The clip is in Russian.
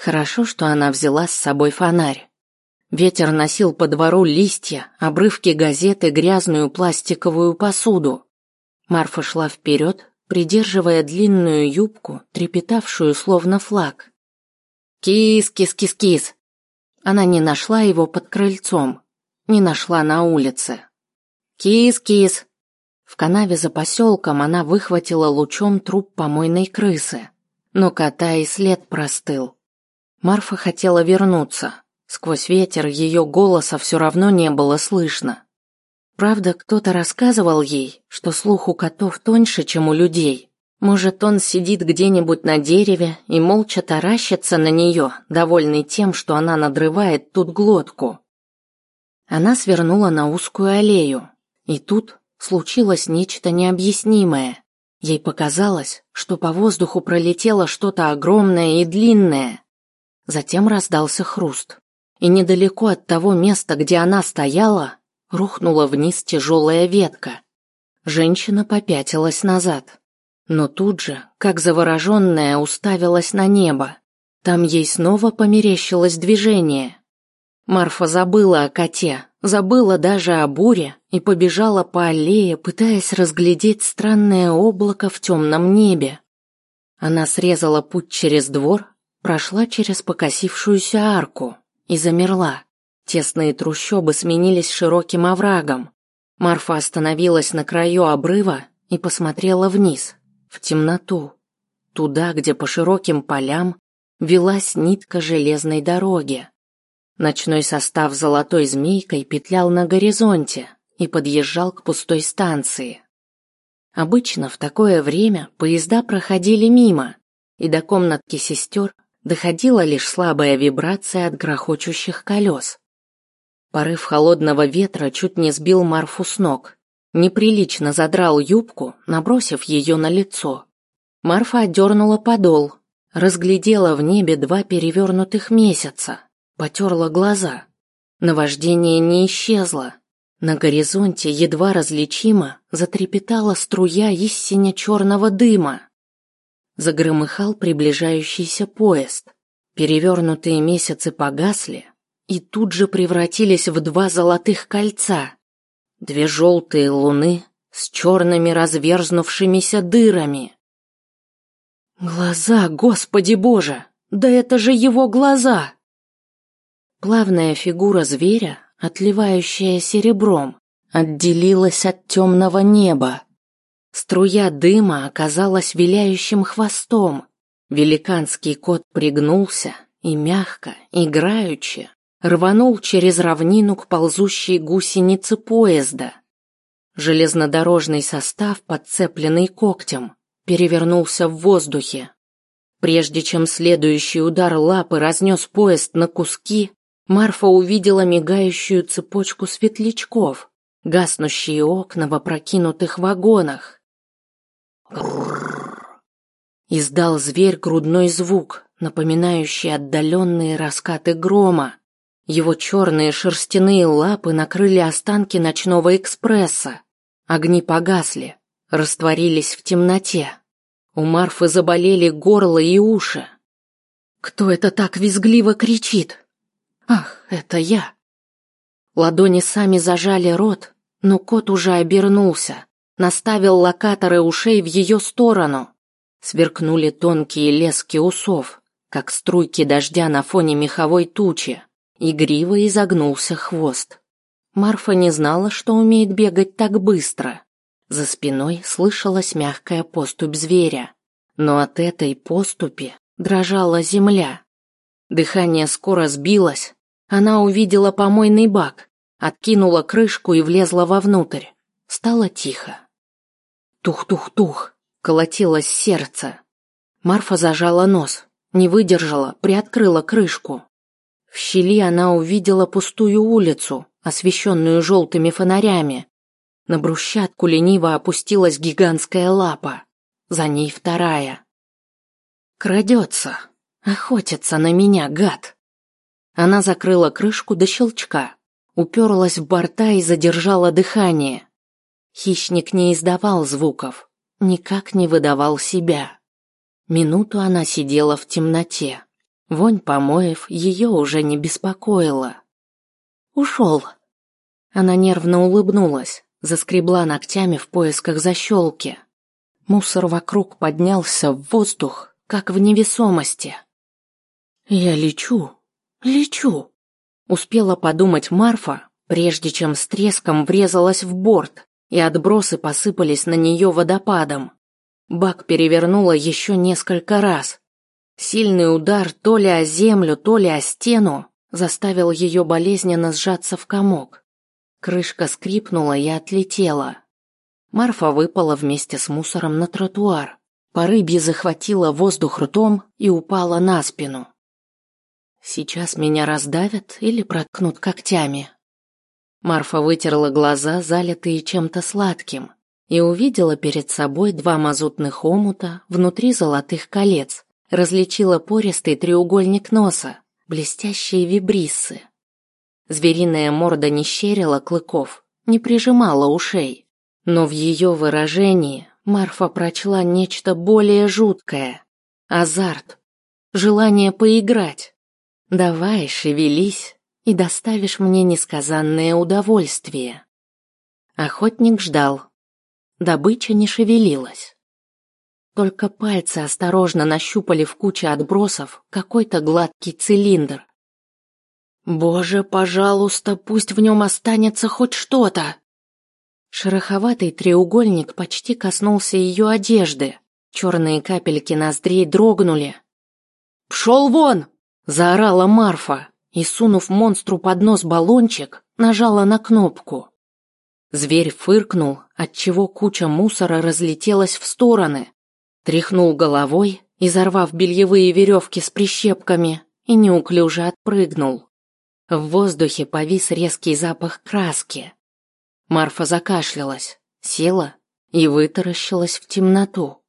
Хорошо, что она взяла с собой фонарь. Ветер носил по двору листья, обрывки газеты, грязную пластиковую посуду. Марфа шла вперед, придерживая длинную юбку, трепетавшую словно флаг. «Кис, кис, кис, кис!» Она не нашла его под крыльцом, не нашла на улице. «Кис, кис!» В канаве за поселком она выхватила лучом труп помойной крысы, но кота и след простыл. Марфа хотела вернуться, Сквозь ветер ее голоса все равно не было слышно. Правда, кто-то рассказывал ей, что слух у котов тоньше, чем у людей. Может, он сидит где-нибудь на дереве и молча таращится на нее, довольный тем, что она надрывает тут глотку. Она свернула на узкую аллею, и тут случилось нечто необъяснимое. Ей показалось, что по воздуху пролетело что-то огромное и длинное. Затем раздался хруст и недалеко от того места, где она стояла, рухнула вниз тяжелая ветка. Женщина попятилась назад, но тут же, как завороженная, уставилась на небо. Там ей снова померещилось движение. Марфа забыла о коте, забыла даже о буре и побежала по аллее, пытаясь разглядеть странное облако в темном небе. Она срезала путь через двор, прошла через покосившуюся арку, и замерла. Тесные трущобы сменились широким оврагом. Марфа остановилась на краю обрыва и посмотрела вниз, в темноту, туда, где по широким полям велась нитка железной дороги. Ночной состав золотой змейкой петлял на горизонте и подъезжал к пустой станции. Обычно в такое время поезда проходили мимо, и до комнатки сестер доходила лишь слабая вибрация от грохочущих колес. Порыв холодного ветра чуть не сбил Марфу с ног. Неприлично задрал юбку, набросив ее на лицо. Марфа отдернула подол, разглядела в небе два перевернутых месяца, потерла глаза. Наваждение не исчезло. На горизонте едва различимо затрепетала струя истиня черного дыма. Загромыхал приближающийся поезд. Перевернутые месяцы погасли и тут же превратились в два золотых кольца. Две желтые луны с черными разверзнувшимися дырами. Глаза, Господи Боже! Да это же его глаза! Плавная фигура зверя, отливающая серебром, отделилась от темного неба. Струя дыма оказалась виляющим хвостом. Великанский кот пригнулся и мягко, играючи, рванул через равнину к ползущей гусенице поезда. Железнодорожный состав, подцепленный когтем, перевернулся в воздухе. Прежде чем следующий удар лапы разнес поезд на куски, Марфа увидела мигающую цепочку светлячков, гаснущие окна в опрокинутых вагонах. Издал зверь грудной звук, напоминающий отдаленные раскаты грома. Его черные шерстяные лапы накрыли останки ночного экспресса. Огни погасли, растворились в темноте. У Марфы заболели горло и уши. Кто это так визгливо кричит? Ах, это я. Ладони сами зажали рот, но кот уже обернулся наставил локаторы ушей в ее сторону. Сверкнули тонкие лески усов, как струйки дождя на фоне меховой тучи. Игриво изогнулся хвост. Марфа не знала, что умеет бегать так быстро. За спиной слышалась мягкая поступь зверя. Но от этой поступи дрожала земля. Дыхание скоро сбилось. Она увидела помойный бак, откинула крышку и влезла вовнутрь. Стало тихо. Тух-тух-тух, колотилось сердце. Марфа зажала нос, не выдержала, приоткрыла крышку. В щели она увидела пустую улицу, освещенную желтыми фонарями. На брусчатку лениво опустилась гигантская лапа. За ней вторая. Крадется, охотится на меня, гад. Она закрыла крышку до щелчка, уперлась в борта и задержала дыхание. Хищник не издавал звуков, никак не выдавал себя. Минуту она сидела в темноте. Вонь помоев ее уже не беспокоила. Ушел. Она нервно улыбнулась, заскребла ногтями в поисках защелки. Мусор вокруг поднялся в воздух, как в невесомости. «Я лечу, лечу», — успела подумать Марфа, прежде чем с треском врезалась в борт, и отбросы посыпались на нее водопадом. Бак перевернула еще несколько раз. Сильный удар то ли о землю, то ли о стену заставил ее болезненно сжаться в комок. Крышка скрипнула и отлетела. Марфа выпала вместе с мусором на тротуар. По рыбье захватила воздух ртом и упала на спину. Сейчас меня раздавят или проткнут когтями. Марфа вытерла глаза, залитые чем-то сладким, и увидела перед собой два мазутных омута внутри золотых колец, различила пористый треугольник носа, блестящие вибриссы. Звериная морда не щерила клыков, не прижимала ушей, но в ее выражении Марфа прочла нечто более жуткое. Азарт. Желание поиграть. Давай, шевелись, и доставишь мне несказанное удовольствие. Охотник ждал. Добыча не шевелилась. Только пальцы осторожно нащупали в куче отбросов какой-то гладкий цилиндр. Боже, пожалуйста, пусть в нем останется хоть что-то. Шероховатый треугольник почти коснулся ее одежды. Черные капельки ноздрей дрогнули. «Пшел вон!» – заорала Марфа и, сунув монстру под нос баллончик, нажала на кнопку. Зверь фыркнул, отчего куча мусора разлетелась в стороны, тряхнул головой, изорвав бельевые веревки с прищепками, и неуклюже отпрыгнул. В воздухе повис резкий запах краски. Марфа закашлялась, села и вытаращилась в темноту.